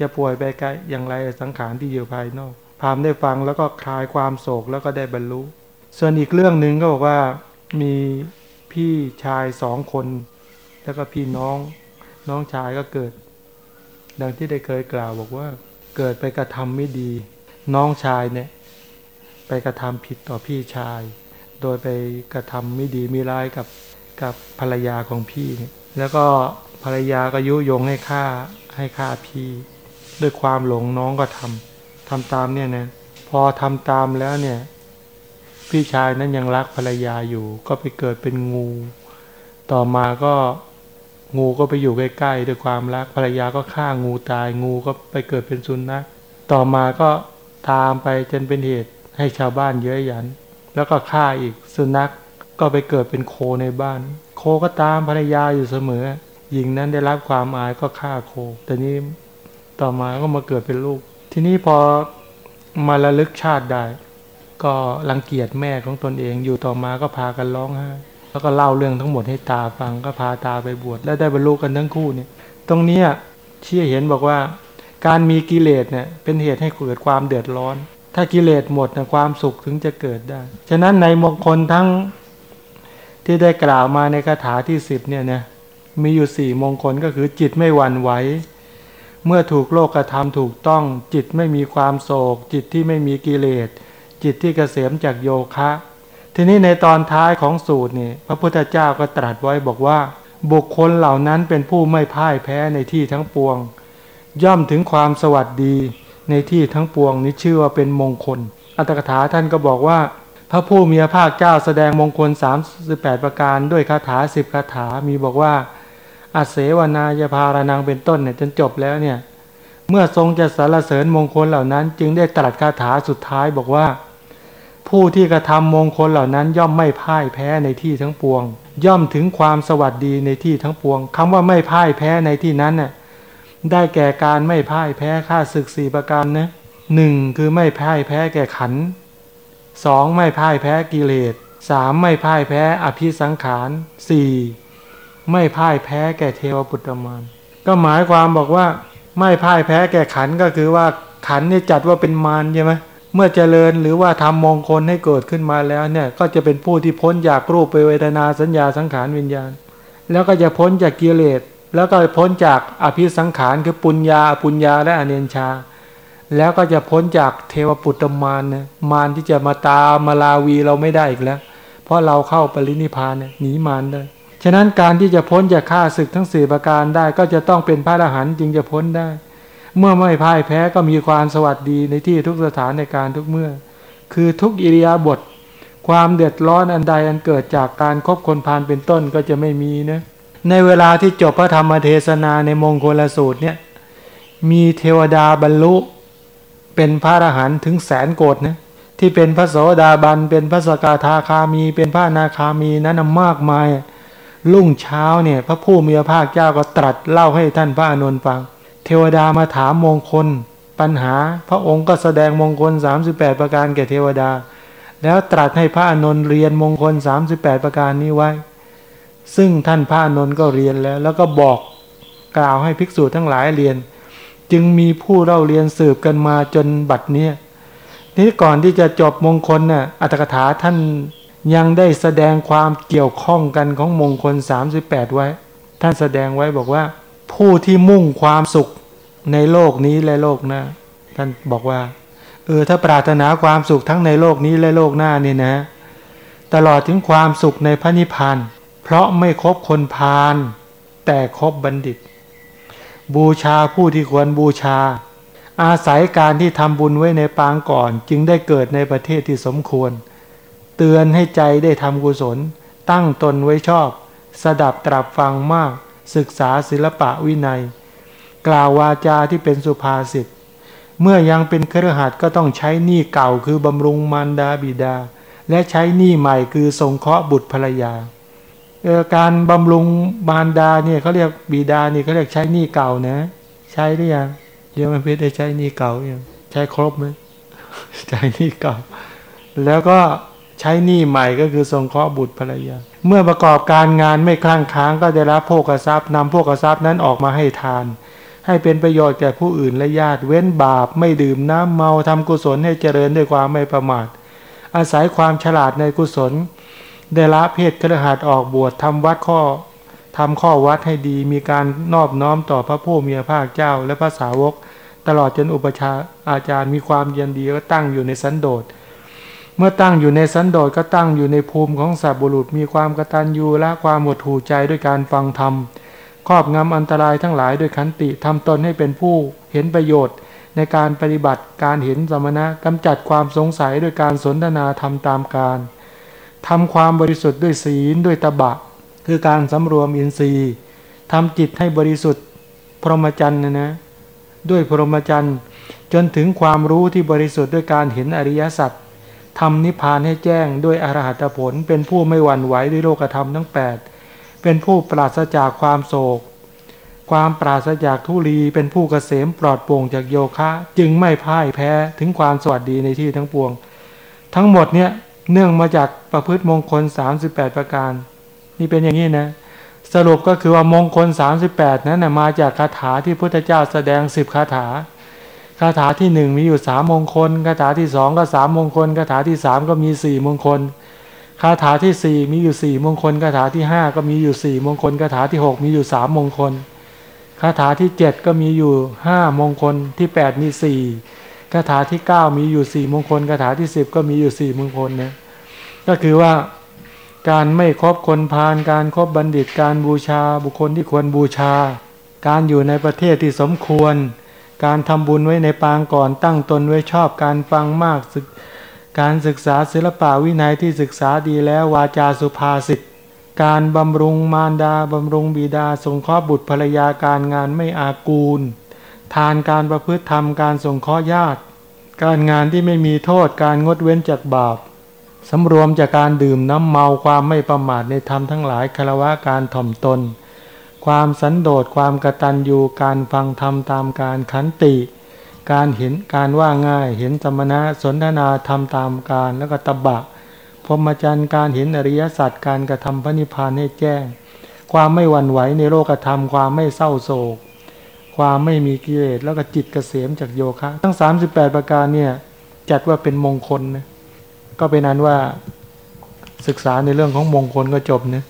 จะป่วยไปไกลอย่างไรสังขารที่อยู่ภายนอกพามได้ฟังแล้วก็คลายความโศกแล้วก็ได้บรรลุ ส่วนอีกเรื่องหนึ่งก็บอกว่ามีพี่ชายสองคน แล้วก็พี่น้องน้องชายก็เกิด ดังที่ได้เคยกล่าวบอกว่า เกิดไปกระทำไม่ดี น้องชายเนี่ยไปกระทำผิดต่อพี่ชาย โดยไปกระทำไม่ดีมีร้ายกับกับภรรยาของพี่เนี่ยแล้วก็ภรรยาก็ยุยงให้ฆ่าให้ฆ่าพี่ ด้วยความหลงน้องก็ทำทำตามเนี่ยนะพอทำตามแล้วเนี่ย พี่ชายนั้นยังรักภรรยาอยู่ ก็ไปเกิดเป็นงู ต่อมาก็งูก็ไปอยู่ใกล้ๆด้วยความรักภรรยาก็ฆ่างูตาย งูก็ไปเกิดเป็นสุนัขต่อมาก็ตามไปจนเป็นเหตุให้ชาวบ้านเยอะหยัน แล้วก็ฆ่าอีกสุนัขก็ไปเกิดเป็นโคในบ้าน โคก็ตามภรรยาอยู่เสมอหญิงนั้นได้รับความอายก็ฆ่าโค แต่นี้ ต่อมาก็มาเกิดเป็นลูก ทีนี้พอมาระลึกชาติได้ ก็รังเกียจแม่ของตนเองอยู่ต่อมาก็พากันร้องไห้แล้วก็เล่าเรื่องทั้งหมดให้ตาฟังก็พาตาไปบวชแล้วได้บรรลุกันทั้งคู่เนี่ยตรงนี้เชี่ยเห็นบอกว่า การมีกิเลสเนี่ยเป็นเหตุให้เกิดความเดือดร้อน ถ้ากิเลสหมดนะความสุขถึงจะเกิดได้ ฉะนั้นในมงคลทั้งที่ได้กล่าวมาในคาถาที่สิบเนี่ยนะมีอยู่สี่มงคลก็คือจิตไม่หวั่นไหว เมื่อถูกโลกกระทำถูกต้อง จิตไม่มีความโศก จิตที่ไม่มีกิเลส จิตที่เกษมจากโยคะ ทีนี้ในตอนท้ายของสูตรนี่พระพุทธเจ้าก็ตรัสไว้บอกว่า บุคคลเหล่านั้นเป็นผู้ไม่พ่ายแพ้ในที่ทั้งปวง ย่อมถึงความสวัสดีในที่ทั้งปวงนี้ชื่อว่าเป็นมงคล อัตถกถาท่านก็บอกว่า พระผู้มีพระภาคเจ้าแสดงมงคล 38 ประการด้วยคาถาสิบคาถามีบอกว่า อาเสวนายพารนังเป็นต้นเนี่ยจนจบแล้วเนี่ยเมื่อทรงจะสรรเสริญมงคลเหล่านั้น จึงได้ตรัสคาถาสุดท้ายบอกว่า ผู้ที่กระทำมงคลเหล่านั้นย่อมไม่พ่ายแพ้ในที่ทั้งปวง ย่อมถึงความสวัสดีในที่ทั้งปวงคำว่าไม่พ่ายแพ้ในที่นั้นน่ะได้แก่การไม่พ่ายแพ้ข้าศึกสี่ประการนะหนึ่งคือไม่พ่ายแพ้แก่ขันสองไม่พ่ายแพ้กิเลสสามไม่พ่ายแพ้อภิสังขารสี่ ไม่พ่ายแพ้แก่เทวปุตตมานก็หมายความบอกว่า ไม่พ่ายแพ้แก่ขันก็คือว่าขันนี่จัดว่าเป็นมารใช่ไหมเมื่อเจริญหรือว่าทำมงคลให้เกิดขึ้นมาแล้วเนี่ย ก็จะเป็นผู้ที่พ้นจากรูปไปเวทนาสัญญาสังขารวิญญาณ แล้วก็จะพ้นจากกิเลสแล้วก็พ้นจากอภิสังขารคือปุญญาปุญญาและอเนนชา แล้วก็จะพ้นจากเทวปุตตมานนะมารที่จะมาตามมาลาวีเราไม่ได้อีกแล้ว เพราะเราเข้าปรินิพานเนี่ยหนีมารได้ ฉะนั้นการที่จะพ้นจากข้าศึกทั้งสี่ประการได้ ก็จะต้องเป็นพระอรหันต์จึงจะพ้นได้ เมื่อไม่พ่ายแพ้ก็มีความสวัสดีในที่ทุกสถานในการทุกเมื่อ คือทุกอิริยาบถความเดือดร้อนอันใดอันเกิดจากการครบคนพานเป็นต้นก็จะไม่มีนะในเวลาที่จบพระธรรมเทศนาในมงคลสูตรเนี่ยมีเทวดาบรรลุเป็นพระอรหันต์ถึงแสนโกดนะที่เป็นพระโสดาบันเป็นพระสกทาคามี เป็นพระนาคามีนั้นมากมาย รุ่งเช้าเนี่ยพระผู้มีพระภาคเจ้าก็ตรัสเล่าให้ท่านพระอนุนฟัง เทวดามาถามมงคล ปัญหาพระองค์ก็แสดงมงคล 38 ประการแก่เทวดา แล้วตรัสให้พระอนุนเรียนมงคล 38 ประการนี้ไว้ ซึ่งท่านพระอนุนก็เรียนแล้ว แล้วก็บอกกล่าวให้ภิกษุทั้งหลายเรียน จึงมีผู้เล่าเรียนสืบกันมาจนบัดเนี้ยนี่ก่อนที่จะจบมงคลน่ะอัตถกถาท่าน ยังได้แสดงความเกี่ยวข้องกันของมงคล 38 ไว้ ท่านแสดงไว้บอกว่า ผู้ที่มุ่งความสุขในโลกนี้และโลกหน้า ท่านบอกว่า เออถ้าปรารถนาความสุขทั้งในโลกนี้และโลกหน้านี่นะ ตลอดถึงความสุขในพระนิพพานเพราะไม่คบคนพาลแต่คบบัณฑิต บูชาผู้ที่ควรบูชา อาศัยการที่ทำบุญไว้ในปางก่อน จึงได้เกิดในประเทศที่สมควร เตือนให้ใจได้ทำกุศล ตั้งตนไว้ชอบ สดับตรับฟังมาก ศึกษาศิลปะวินัย กล่าววาจาที่เป็นสุภาษิตเมื่อยังเป็นเครือขัดก็ต้องใช้หนี้เก่าคือบำรุงมารดาบิดา และใช้หนี้ใหม่คือทรงเคราะห์บุตรภรรยาการบำรุงมารดาเนี่ยเขาเรียกบิดานี่เขาเรียกใช้หนี้เก่านะ ใช้หรือยังเดี๋ยวมันเพื่อได้ใช้หนี้เก่ายังใช้ครบไหมใช้หนี้เก่า แล้วก็ ใช้หนี้ใหม่ก็คือทรงเคราะห์บุตรภรรยา เมื่อประกอบการงานไม่คลั่งค้างก็ได้รับโภกทรัพย์นำโภกทรัพย์นั้นออกมาให้ทาน ให้เป็นประโยชน์แก่ผู้อื่นและญาติ เว้นบาปไม่ดื่มน้ำเมาทำกุศลให้เจริญด้วยความไม่ประมาท อาศัยความฉลาดในกุศล ได้ละเพศกระหัดออกบวชทำวัดข้อทำข้อวัดให้ดีมีการนอบน้อมต่อพระผู้มีพระภาคเจ้าและพระสาวก ตลอดจนอุปชาอาจารย์มีความเย็นดีก็ตั้งอยู่ในสันโดษ เมื่อตั้งอยู่ในสันโดษก็ตั้งอยู่ในภูมิของสัตว์บุรุษมีความกตัญญูและความหดหูใจด้วยการฟังธรรมครอบงำอันตรายทั้งหลายด้วยขันติทำตนให้เป็นผู้เห็นประโยชน์ ในการปฏิบัติการเห็นสมณะกำจัดความสงสัยด้วยการสนทนาทำตามการทำความบริสุทธิ์ด้วยศีลด้วยตบะ คือการสำรวมอินทรีย์ทำจิตให้บริสุทธิ์ พรหมจรรย์นะนะด้วยพรหมจรรย์จนถึงความรู้ที่บริสุทธิ์ด้วยการเห็นอริยสัจ ทำนิพพานให้แจ้งด้วยอรหัตผล เป็นผู้ไม่หวั่นไหวด้วยโลกธรรมทั้ง 8 เป็นผู้ปราศจากความโศก ความปราศจากทุลีเป็นผู้เกษมปลอดโปร่งจากโยคะ จึงไม่พ่ายแพ้ถึงความสวัสดีในที่ทั้งปวง ทั้งหมดเนี่ยเนื่องมาจากประพฤติมงคล 38 ประการ นี่เป็นอย่างนี้นะ สรุปก็คือว่ามงคล 38 นั้นนะมาจากคาถาที่พุทธเจ้าแสดง 10 คาถา คาถาที่หนึ่งมีอยู่สามมงคลคาถาที่สองก็สามมงคลคาถาที่สามก็มีสี่มงคลคาถาที่สี่มีอยู่สี่มงคลคาถาที่ห้าก็มีอยู่สี่มงคลคาถาที่หกมีอยู่สามมงคลคาถาที่เจ็ดก็มีอยู่ห้ามงคลที่แปดมีสี่คาถาที่เก้ามีอยู่สี่มงคลคาถาที่สิบก็มีอยู่สี่มงคลเนะก็คือว่าการไม่คบคนพาลการครบบัณฑิตการบูชาบุคคลที่ควรบูชา การอยู่ในประเทศที่สมควร การทำบุญไว้ในปางก่อนตั้งตนไว้ชอบการฟังมากศึกการศึกษาศิลปะวินัยที่ศึกษาดีแล้ววาจาสุภาษิตการบำรุงมารดาบำรุงบิดาสงเคราะห์บุตรภรรยาการงานไม่อากูล ทานการประพฤติธรรมการสงเคราะห์ญาติ การงานที่ไม่มีโทษการงดเว้นจากบาปสำรวมจากการดื่มน้ำเมาความไม่ประมาทในธรรมทั้งหลายคารวะการถ่อมตน ความสันโดษความกระตัญญูการฟังธรรมตามการขันติ การเห็นการว่าง่ายเห็นธรรมนะสนทนาธรรมตามการแล้วก็ตบะพรหมจรรย์การเห็นอริยสัจการกระทำพระนิพพานให้แจ้ง ความไม่หวั่นไหวในโลกธรรมความไม่เศร้าโศก ความไม่มีกิเลสแล้วก็จิตเกษมจากโยคะทั้ง 38 ประการเนี่ยจัดว่าเป็นมงคลนะก็เป็นนั้นว่าศึกษาในเรื่องของมงคลก็จบนะ